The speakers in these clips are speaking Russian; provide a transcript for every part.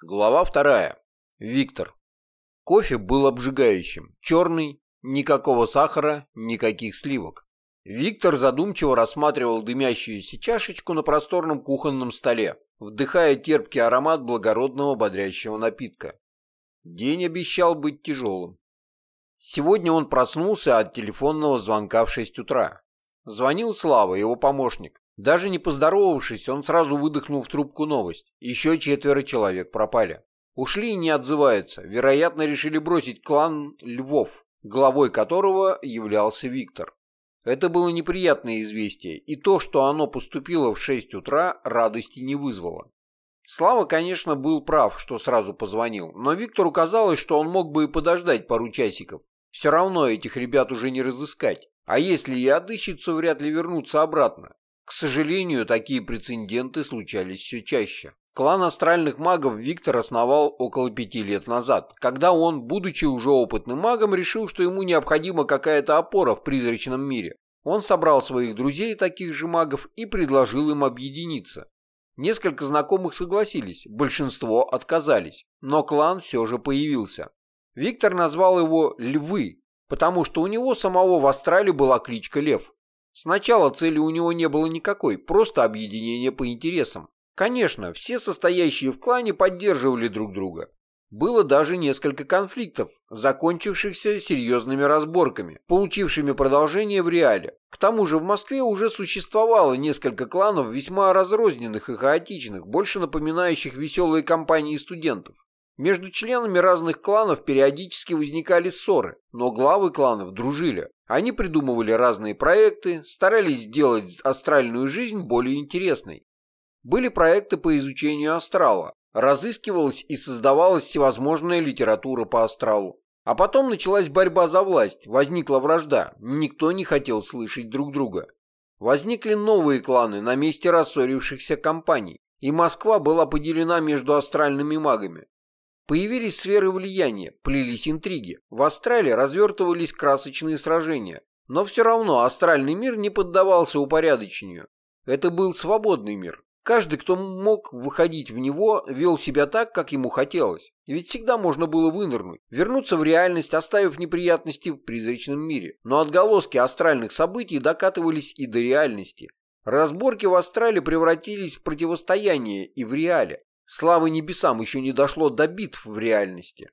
Глава вторая. Виктор. Кофе был обжигающим. Черный, никакого сахара, никаких сливок. Виктор задумчиво рассматривал дымящуюся чашечку на просторном кухонном столе, вдыхая терпкий аромат благородного бодрящего напитка. День обещал быть тяжелым. Сегодня он проснулся от телефонного звонка в 6 утра. Звонил Слава, его помощник. Даже не поздоровавшись, он сразу выдохнул в трубку новость. Еще четверо человек пропали. Ушли и не отзываются. Вероятно, решили бросить клан Львов, главой которого являлся Виктор. Это было неприятное известие, и то, что оно поступило в 6 утра, радости не вызвало. Слава, конечно, был прав, что сразу позвонил, но Виктору казалось, что он мог бы и подождать пару часиков. Все равно этих ребят уже не разыскать. А если и отыщется, вряд ли вернутся обратно. К сожалению, такие прецеденты случались все чаще. Клан астральных магов Виктор основал около пяти лет назад, когда он, будучи уже опытным магом, решил, что ему необходима какая-то опора в призрачном мире. Он собрал своих друзей, таких же магов, и предложил им объединиться. Несколько знакомых согласились, большинство отказались, но клан все же появился. Виктор назвал его «Львы», потому что у него самого в Астрале была кличка Лев. Сначала цели у него не было никакой, просто объединение по интересам. Конечно, все состоящие в клане поддерживали друг друга. Было даже несколько конфликтов, закончившихся серьезными разборками, получившими продолжение в реале. К тому же в Москве уже существовало несколько кланов весьма разрозненных и хаотичных, больше напоминающих веселые компании студентов. Между членами разных кланов периодически возникали ссоры, но главы кланов дружили. Они придумывали разные проекты, старались сделать астральную жизнь более интересной. Были проекты по изучению астрала, разыскивалась и создавалась всевозможная литература по астралу. А потом началась борьба за власть, возникла вражда, никто не хотел слышать друг друга. Возникли новые кланы на месте рассорившихся компаний, и Москва была поделена между астральными магами. Появились сферы влияния, плелись интриги. В Астрале развертывались красочные сражения. Но все равно астральный мир не поддавался упорядочению. Это был свободный мир. Каждый, кто мог выходить в него, вел себя так, как ему хотелось. Ведь всегда можно было вынырнуть, вернуться в реальность, оставив неприятности в призрачном мире. Но отголоски астральных событий докатывались и до реальности. Разборки в астрале превратились в противостояние и в реале. Слава небесам еще не дошло до битв в реальности.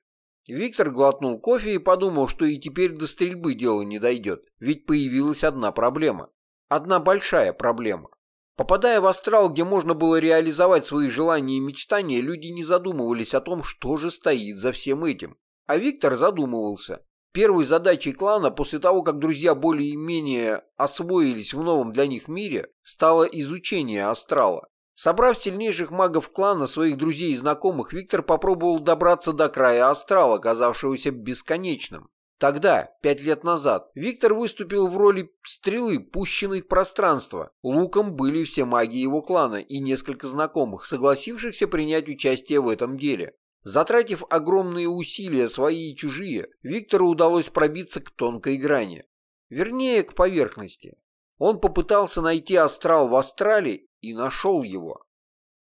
Виктор глотнул кофе и подумал, что и теперь до стрельбы дело не дойдет, ведь появилась одна проблема. Одна большая проблема. Попадая в астрал, где можно было реализовать свои желания и мечтания, люди не задумывались о том, что же стоит за всем этим. А Виктор задумывался. Первой задачей клана после того, как друзья более-менее освоились в новом для них мире, стало изучение астрала. Собрав сильнейших магов клана, своих друзей и знакомых, Виктор попробовал добраться до края астрала, оказавшегося бесконечным. Тогда, пять лет назад, Виктор выступил в роли стрелы, пущенной в пространство. Луком были все маги его клана и несколько знакомых, согласившихся принять участие в этом деле. Затратив огромные усилия, свои и чужие, Виктору удалось пробиться к тонкой грани. Вернее, к поверхности. Он попытался найти астрал в астрале и нашел его.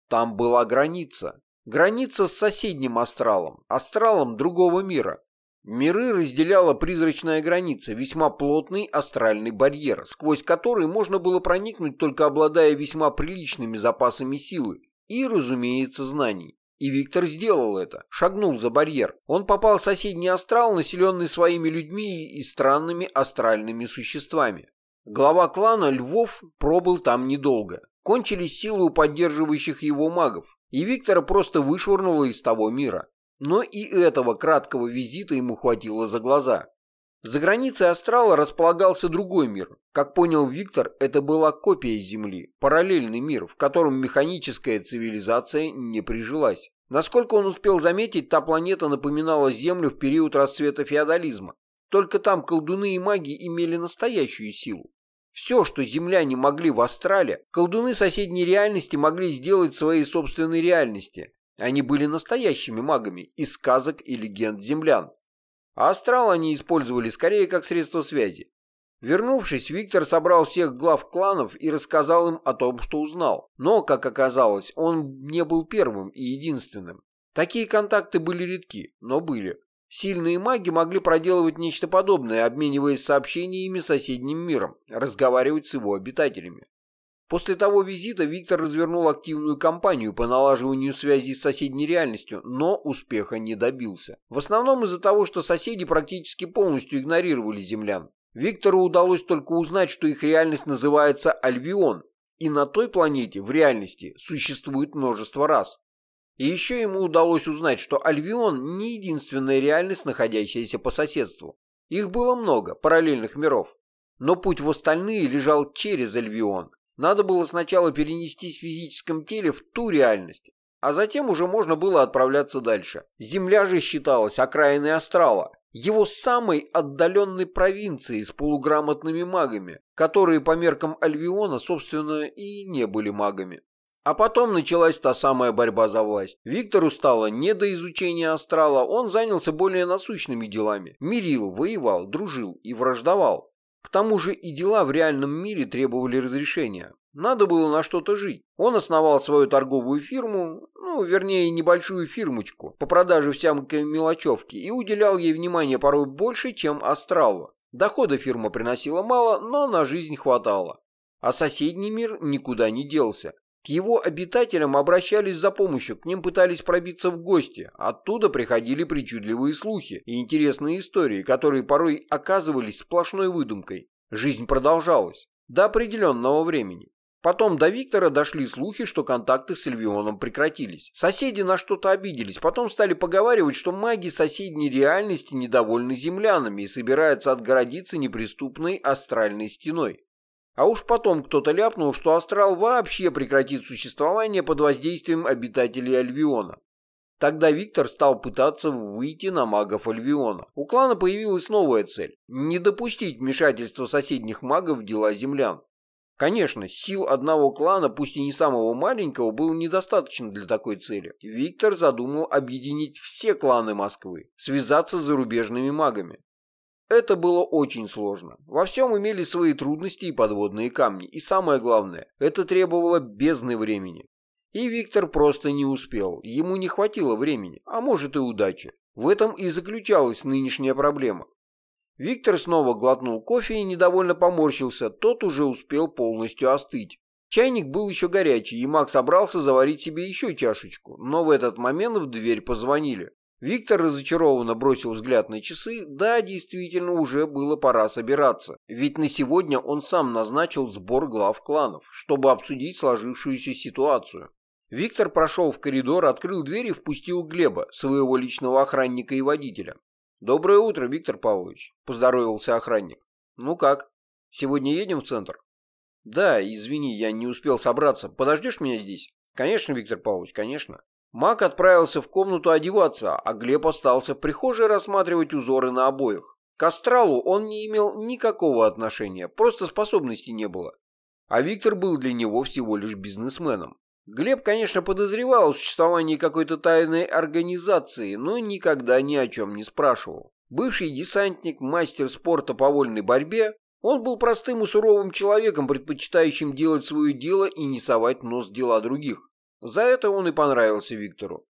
Там была граница. Граница с соседним астралом, астралом другого мира. Миры разделяла призрачная граница, весьма плотный астральный барьер, сквозь который можно было проникнуть, только обладая весьма приличными запасами силы и, разумеется, знаний. И Виктор сделал это, шагнул за барьер. Он попал в соседний астрал, населенный своими людьми и странными астральными существами. Глава клана Львов пробыл там недолго. Кончились силы у поддерживающих его магов, и Виктора просто вышвырнуло из того мира. Но и этого краткого визита ему хватило за глаза. За границей астрала располагался другой мир. Как понял Виктор, это была копия Земли, параллельный мир, в котором механическая цивилизация не прижилась. Насколько он успел заметить, та планета напоминала Землю в период расцвета феодализма. Только там колдуны и маги имели настоящую силу. Все, что земляне могли в Астрале, колдуны соседней реальности могли сделать в своей собственной реальности. Они были настоящими магами из сказок и легенд землян. А астрал они использовали скорее как средство связи. Вернувшись, Виктор собрал всех глав кланов и рассказал им о том, что узнал. Но, как оказалось, он не был первым и единственным. Такие контакты были редки, но были. Сильные маги могли проделывать нечто подобное, обмениваясь сообщениями с соседним миром, разговаривать с его обитателями. После того визита Виктор развернул активную кампанию по налаживанию связи с соседней реальностью, но успеха не добился. В основном из-за того, что соседи практически полностью игнорировали землян. Виктору удалось только узнать, что их реальность называется Альвион, и на той планете в реальности существует множество рас. И еще ему удалось узнать, что Альвион не единственная реальность, находящаяся по соседству. Их было много, параллельных миров. Но путь в остальные лежал через Альвион. Надо было сначала перенестись в физическом теле в ту реальность, а затем уже можно было отправляться дальше. Земля же считалась окраиной астрала, его самой отдаленной провинции с полуграмотными магами, которые по меркам Альвиона, собственно, и не были магами. А потом началась та самая борьба за власть. Виктору стало не до изучения астрала, он занялся более насущными делами. Мирил, воевал, дружил и враждовал. К тому же и дела в реальном мире требовали разрешения. Надо было на что-то жить. Он основал свою торговую фирму, ну, вернее, небольшую фирмочку, по продаже всякой мелочевки, и уделял ей внимание порой больше, чем астралу. Дохода фирма приносила мало, но на жизнь хватало. А соседний мир никуда не делся. К его обитателям обращались за помощью, к ним пытались пробиться в гости. Оттуда приходили причудливые слухи и интересные истории, которые порой оказывались сплошной выдумкой. Жизнь продолжалась. До определенного времени. Потом до Виктора дошли слухи, что контакты с Эльвионом прекратились. Соседи на что-то обиделись, потом стали поговаривать, что маги соседней реальности недовольны землянами и собираются отгородиться неприступной астральной стеной. А уж потом кто-то ляпнул, что астрал вообще прекратит существование под воздействием обитателей Альвиона. Тогда Виктор стал пытаться выйти на магов Альвиона. У клана появилась новая цель – не допустить вмешательства соседних магов в дела землян. Конечно, сил одного клана, пусть и не самого маленького, было недостаточно для такой цели. Виктор задумал объединить все кланы Москвы, связаться с зарубежными магами. Это было очень сложно. Во всем имели свои трудности и подводные камни. И самое главное, это требовало бездны времени. И Виктор просто не успел. Ему не хватило времени, а может и удачи. В этом и заключалась нынешняя проблема. Виктор снова глотнул кофе и недовольно поморщился. Тот уже успел полностью остыть. Чайник был еще горячий, и Макс собрался заварить себе еще чашечку. Но в этот момент в дверь позвонили. Виктор разочарованно бросил взгляд на часы. Да, действительно, уже было пора собираться. Ведь на сегодня он сам назначил сбор глав кланов, чтобы обсудить сложившуюся ситуацию. Виктор прошел в коридор, открыл дверь и впустил Глеба, своего личного охранника и водителя. «Доброе утро, Виктор Павлович», — поздоровался охранник. «Ну как, сегодня едем в центр?» «Да, извини, я не успел собраться. Подождешь меня здесь?» «Конечно, Виктор Павлович, конечно». Мак отправился в комнату одеваться, а Глеб остался в прихожей рассматривать узоры на обоях. К астралу он не имел никакого отношения, просто способностей не было. А Виктор был для него всего лишь бизнесменом. Глеб, конечно, подозревал о существовании какой-то тайной организации, но никогда ни о чем не спрашивал. Бывший десантник, мастер спорта по вольной борьбе, он был простым и суровым человеком, предпочитающим делать свое дело и не совать нос дела других. За это он и понравился Виктору.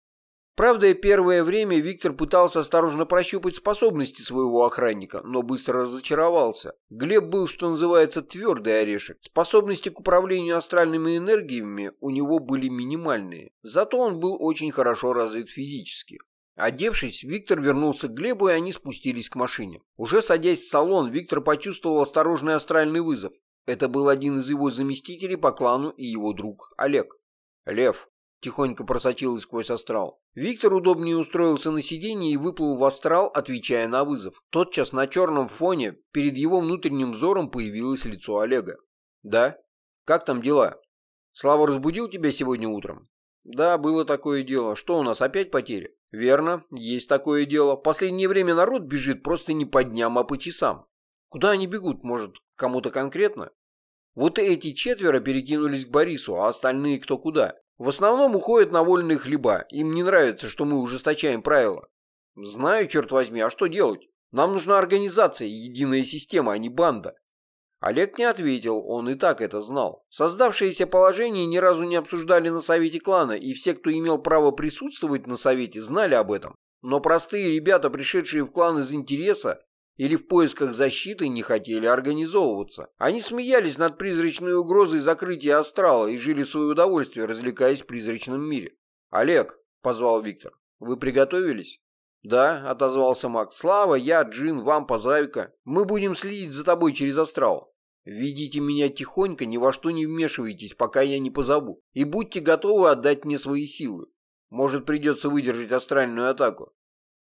Правда, первое время Виктор пытался осторожно прощупать способности своего охранника, но быстро разочаровался. Глеб был, что называется, твердый орешек. Способности к управлению астральными энергиями у него были минимальные, зато он был очень хорошо развит физически. Одевшись, Виктор вернулся к Глебу, и они спустились к машине. Уже садясь в салон, Виктор почувствовал осторожный астральный вызов. Это был один из его заместителей по клану и его друг Олег. «Лев», — тихонько просочилась сквозь астрал. Виктор удобнее устроился на сиденье и выплыл в астрал, отвечая на вызов. Тотчас на черном фоне перед его внутренним взором появилось лицо Олега. «Да? Как там дела? Слава разбудил тебя сегодня утром?» «Да, было такое дело. Что у нас, опять потери?» «Верно, есть такое дело. Последнее время народ бежит просто не по дням, а по часам. Куда они бегут? Может, кому-то конкретно?» Вот эти четверо перекинулись к Борису, а остальные кто куда. В основном уходят на вольные хлеба. Им не нравится, что мы ужесточаем правила. Знаю, черт возьми, а что делать? Нам нужна организация, единая система, а не банда. Олег не ответил, он и так это знал. Создавшееся положение ни разу не обсуждали на совете клана, и все, кто имел право присутствовать на совете, знали об этом. Но простые ребята, пришедшие в клан из интереса или в поисках защиты, не хотели организовываться. Они смеялись над призрачной угрозой закрытия астрала и жили свое удовольствие, развлекаясь в призрачном мире. «Олег», — позвал Виктор, — «вы приготовились?» «Да», — отозвался маг. «Слава, я, Джин, вам, Позавика. Мы будем следить за тобой через астрал. Ведите меня тихонько, ни во что не вмешивайтесь, пока я не позову. И будьте готовы отдать мне свои силы. Может, придется выдержать астральную атаку.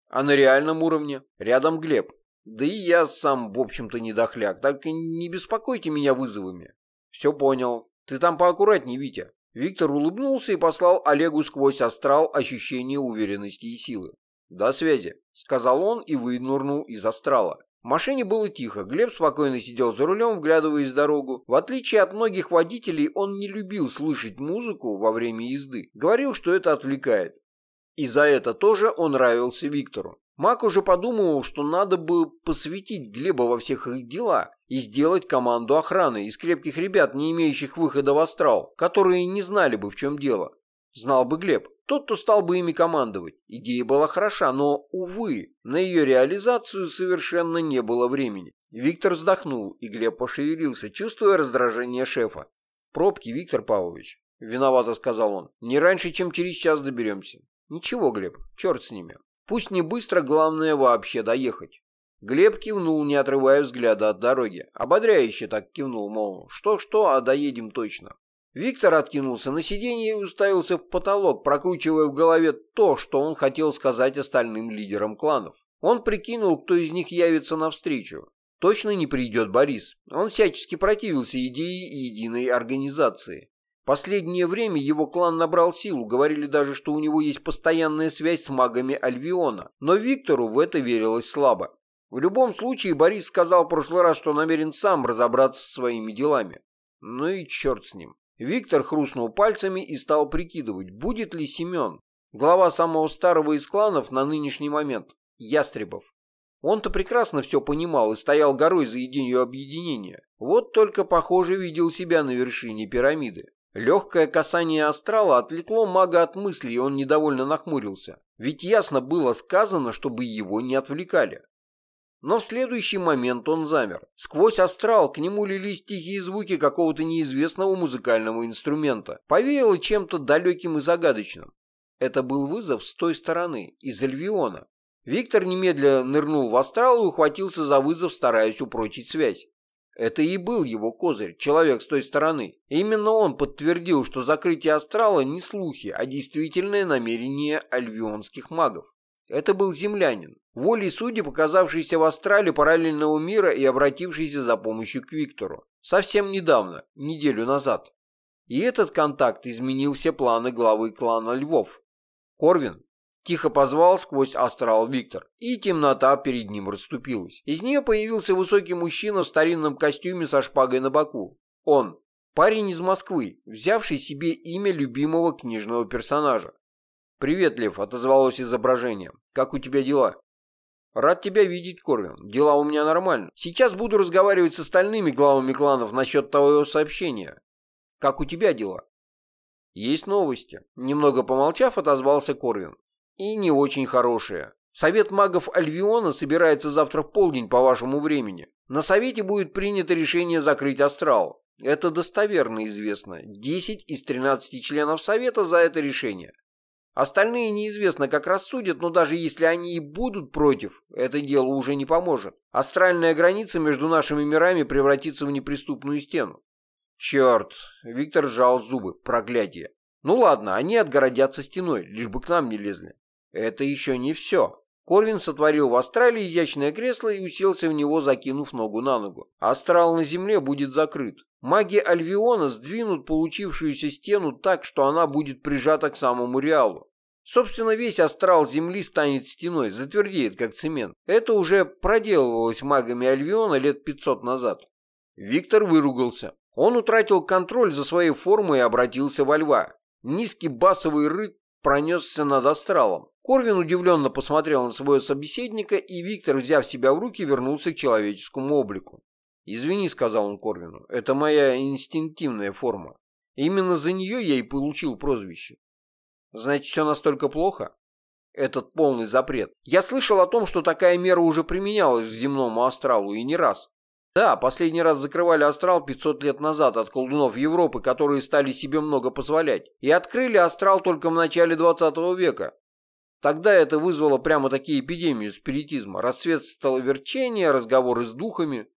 А на реальном уровне? Рядом Глеб. Да и я сам, в общем-то, не дохляк. Только не беспокойте меня вызовами. Все понял. Ты там поаккуратней, Витя. Виктор улыбнулся и послал Олегу сквозь астрал ощущение уверенности и силы. «До связи», — сказал он и вынурнул из астрала. В машине было тихо, Глеб спокойно сидел за рулем, вглядываясь в дорогу. В отличие от многих водителей, он не любил слышать музыку во время езды. Говорил, что это отвлекает. И за это тоже он нравился Виктору. Мак уже подумал, что надо бы посвятить Глеба во всех их дела и сделать команду охраны из крепких ребят, не имеющих выхода в астрал, которые не знали бы, в чем дело. Знал бы Глеб. Тот, кто стал бы ими командовать. Идея была хороша, но, увы, на ее реализацию совершенно не было времени. Виктор вздохнул, и Глеб пошевелился, чувствуя раздражение шефа. «Пробки, Виктор Павлович», — виновато сказал он. «Не раньше, чем через час доберемся». «Ничего, Глеб, черт с ними. Пусть не быстро, главное вообще доехать». Глеб кивнул, не отрывая взгляда от дороги. Ободряюще так кивнул, мол, что-что, а доедем точно. Виктор откинулся на сиденье и уставился в потолок, прокручивая в голове то, что он хотел сказать остальным лидерам кланов. Он прикинул, кто из них явится навстречу. Точно не придет Борис. Он всячески противился идее единой организации. Последнее время его клан набрал силу, говорили даже, что у него есть постоянная связь с магами Альвиона, но Виктору в это верилось слабо. В любом случае, Борис сказал в прошлый раз, что намерен сам разобраться со своими делами. Ну и черт с ним. Виктор хрустнул пальцами и стал прикидывать, будет ли Семен, глава самого старого из кланов на нынешний момент, Ястребов. Он-то прекрасно все понимал и стоял горой за идею объединения. Вот только, похоже, видел себя на вершине пирамиды. Легкое касание астрала отвлекло мага от мыслей, и он недовольно нахмурился. Ведь ясно было сказано, чтобы его не отвлекали. Но в следующий момент он замер. Сквозь астрал к нему лились тихие звуки какого-то неизвестного музыкального инструмента. Повеяло чем-то далеким и загадочным. Это был вызов с той стороны, из Альвиона. Виктор немедленно нырнул в астрал и ухватился за вызов, стараясь упрочить связь. Это и был его козырь, человек с той стороны. именно он подтвердил, что закрытие астрала не слухи, а действительное намерение альвионских магов. Это был землянин, волей судеб показавшийся в астрале параллельного мира и обратившийся за помощью к Виктору. Совсем недавно, неделю назад. И этот контакт изменил все планы главы клана Львов. «Корвин», — тихо позвал сквозь астрал Виктор, и темнота перед ним расступилась. Из нее появился высокий мужчина в старинном костюме со шпагой на боку. Он, парень из Москвы, взявший себе имя любимого книжного персонажа. «Привет, Лев», — отозвалось изображение. «Как у тебя дела?» «Рад тебя видеть, Корвин. Дела у меня нормально. Сейчас буду разговаривать с остальными главами кланов насчет твоего сообщения. Как у тебя дела?» «Есть новости», — немного помолчав, отозвался Корвин. «И не очень хорошие. Совет магов Альвиона собирается завтра в полдень по вашему времени. На совете будет принято решение закрыть астрал. Это достоверно известно. 10 из 13 членов совета за это решение. Остальные неизвестно, как рассудят, но даже если они и будут против, это дело уже не поможет. Астральная граница между нашими мирами превратится в неприступную стену. Черт, Виктор сжал зубы, проклятие. Ну ладно, они отгородятся стеной, лишь бы к нам не лезли. Это еще не все. Корвин сотворил в астрале изящное кресло и уселся в него, закинув ногу на ногу. Астрал на земле будет закрыт. Маги Альвиона сдвинут получившуюся стену так, что она будет прижата к самому реалу. Собственно, весь астрал Земли станет стеной, затвердеет, как цемент. Это уже проделывалось магами Альвиона лет 500 назад. Виктор выругался. Он утратил контроль за своей формой и обратился во льва. Низкий басовый рык пронесся над астралом. Корвин удивленно посмотрел на своего собеседника, и Виктор, взяв себя в руки, вернулся к человеческому облику. «Извини», — сказал он Корвину, — «это моя инстинктивная форма. Именно за нее я и получил прозвище». «Значит, все настолько плохо?» Этот полный запрет. Я слышал о том, что такая мера уже применялась к земному астралу, и не раз. Да, последний раз закрывали астрал 500 лет назад от колдунов Европы, которые стали себе много позволять, и открыли астрал только в начале 20 века. Тогда это вызвало прямо такие эпидемии спиритизма, рассвет столоверчения, разговоры с духами.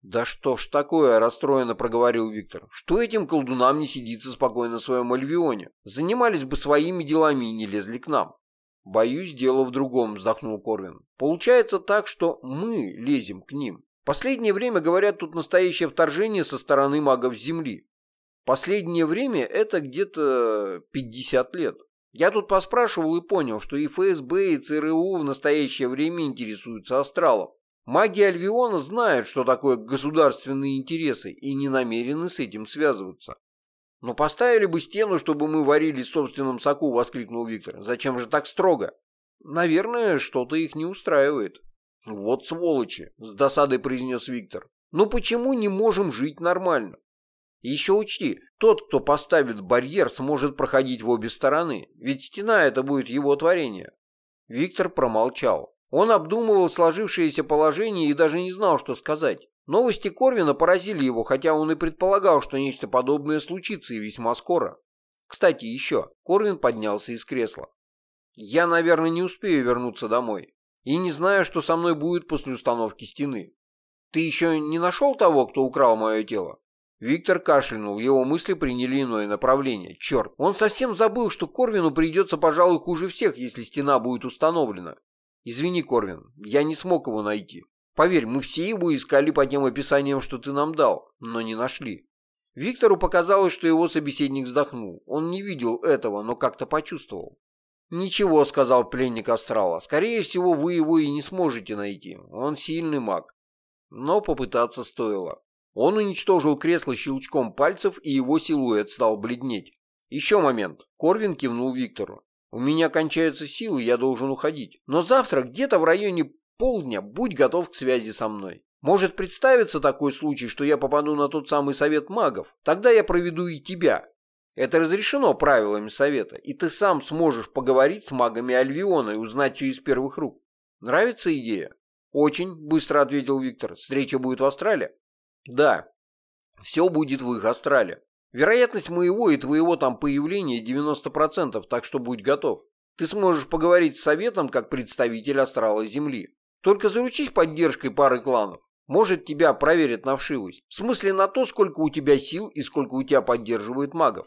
«Да что ж такое?» – расстроенно проговорил Виктор. «Что этим колдунам не сидится спокойно в своем Альвионе? Занимались бы своими делами и не лезли к нам». «Боюсь, дело в другом», – вздохнул Корвин. «Получается так, что мы лезем к ним. Последнее время, говорят, тут настоящее вторжение со стороны магов Земли. Последнее время это где-то 50 лет. Я тут поспрашивал и понял, что и ФСБ, и ЦРУ в настоящее время интересуются астралом. Маги Альвиона знают, что такое государственные интересы, и не намерены с этим связываться. «Но поставили бы стену, чтобы мы варились в собственном соку», — воскликнул Виктор. «Зачем же так строго?» «Наверное, что-то их не устраивает». «Вот сволочи», — с досадой произнес Виктор. «Ну почему не можем жить нормально?» еще учти, тот, кто поставит барьер, сможет проходить в обе стороны, ведь стена это будет его творение. Виктор промолчал. Он обдумывал сложившееся положение и даже не знал, что сказать. Новости Корвина поразили его, хотя он и предполагал, что нечто подобное случится и весьма скоро. Кстати, еще. Корвин поднялся из кресла. «Я, наверное, не успею вернуться домой. И не знаю, что со мной будет после установки стены. Ты еще не нашел того, кто украл мое тело?» Виктор кашлянул, его мысли приняли иное направление. Черт, он совсем забыл, что Корвину придется, пожалуй, хуже всех, если стена будет установлена. Извини, Корвин, я не смог его найти. Поверь, мы все его искали по тем описаниям, что ты нам дал, но не нашли. Виктору показалось, что его собеседник вздохнул. Он не видел этого, но как-то почувствовал. «Ничего», — сказал пленник Астрала. «Скорее всего, вы его и не сможете найти. Он сильный маг». Но попытаться стоило. Он уничтожил кресло щелчком пальцев, и его силуэт стал бледнеть. «Еще момент». Корвин кивнул Виктору. «У меня кончаются силы, я должен уходить. Но завтра где-то в районе полдня будь готов к связи со мной. Может представиться такой случай, что я попаду на тот самый совет магов. Тогда я проведу и тебя. Это разрешено правилами совета, и ты сам сможешь поговорить с магами Альвиона и узнать все из первых рук. Нравится идея? Очень, быстро ответил Виктор. Встреча будет в Австралии? Да. Все будет в их Астрале. Вероятность моего и твоего там появления 90%, так что будь готов. Ты сможешь поговорить с советом как представитель Астрала Земли. Только заручись поддержкой пары кланов. Может, тебя проверят на вшивость. В смысле на то, сколько у тебя сил и сколько у тебя поддерживают магов.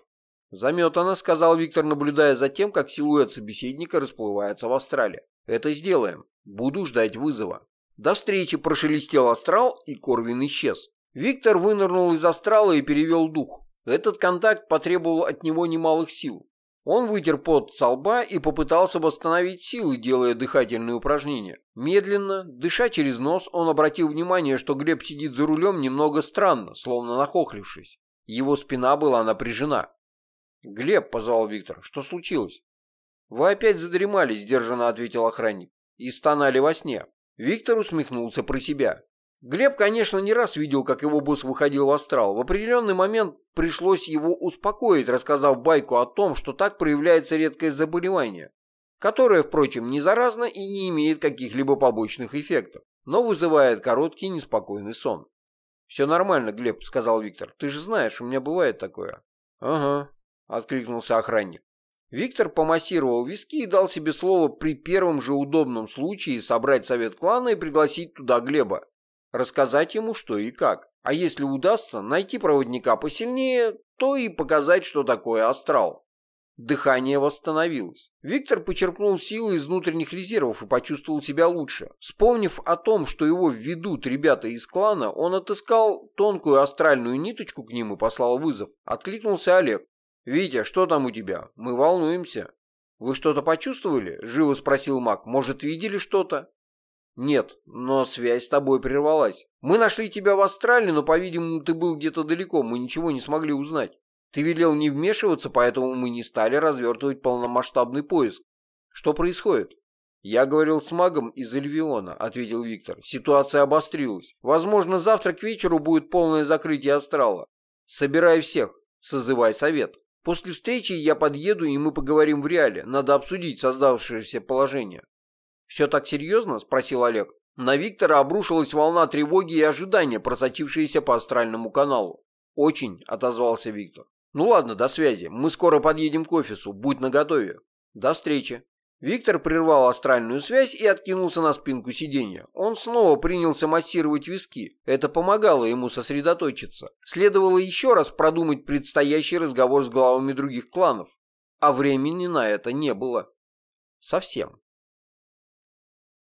Заметано, сказал Виктор, наблюдая за тем, как силуэт собеседника расплывается в астрале. Это сделаем. Буду ждать вызова. До встречи прошелестел астрал, и Корвин исчез. Виктор вынырнул из астрала и перевел дух. Этот контакт потребовал от него немалых сил. Он вытер пот со лба и попытался восстановить силы, делая дыхательные упражнения. Медленно, дыша через нос, он обратил внимание, что Глеб сидит за рулем немного странно, словно нахохлившись. Его спина была напряжена. «Глеб», — позвал Виктор, — «что случилось?» «Вы опять задремали», — сдержанно ответил охранник. «И стонали во сне». Виктор усмехнулся про себя. Глеб, конечно, не раз видел, как его босс выходил в астрал. В определенный момент пришлось его успокоить, рассказав байку о том, что так проявляется редкое заболевание, которое, впрочем, не заразно и не имеет каких-либо побочных эффектов, но вызывает короткий неспокойный сон. «Все нормально, Глеб», — сказал Виктор. «Ты же знаешь, у меня бывает такое». «Ага», — откликнулся охранник. Виктор помассировал виски и дал себе слово при первом же удобном случае собрать совет клана и пригласить туда Глеба рассказать ему что и как. А если удастся найти проводника посильнее, то и показать, что такое астрал. Дыхание восстановилось. Виктор почерпнул силы из внутренних резервов и почувствовал себя лучше. Вспомнив о том, что его ведут ребята из клана, он отыскал тонкую астральную ниточку к ним и послал вызов. Откликнулся Олег. «Витя, что там у тебя? Мы волнуемся». «Вы что-то почувствовали?» – живо спросил маг. «Может, видели что-то?» «Нет, но связь с тобой прервалась. Мы нашли тебя в Астрале, но, по-видимому, ты был где-то далеко, мы ничего не смогли узнать. Ты велел не вмешиваться, поэтому мы не стали развертывать полномасштабный поиск. Что происходит?» «Я говорил с магом из Эльвиона», — ответил Виктор. «Ситуация обострилась. Возможно, завтра к вечеру будет полное закрытие астрала. Собирай всех, созывай совет. После встречи я подъеду, и мы поговорим в реале. Надо обсудить создавшееся положение». «Все так серьезно?» — спросил Олег. На Виктора обрушилась волна тревоги и ожидания, просочившаяся по астральному каналу. «Очень», — отозвался Виктор. «Ну ладно, до связи. Мы скоро подъедем к офису. Будь наготове. До встречи». Виктор прервал астральную связь и откинулся на спинку сиденья. Он снова принялся массировать виски. Это помогало ему сосредоточиться. Следовало еще раз продумать предстоящий разговор с главами других кланов. А времени на это не было. Совсем.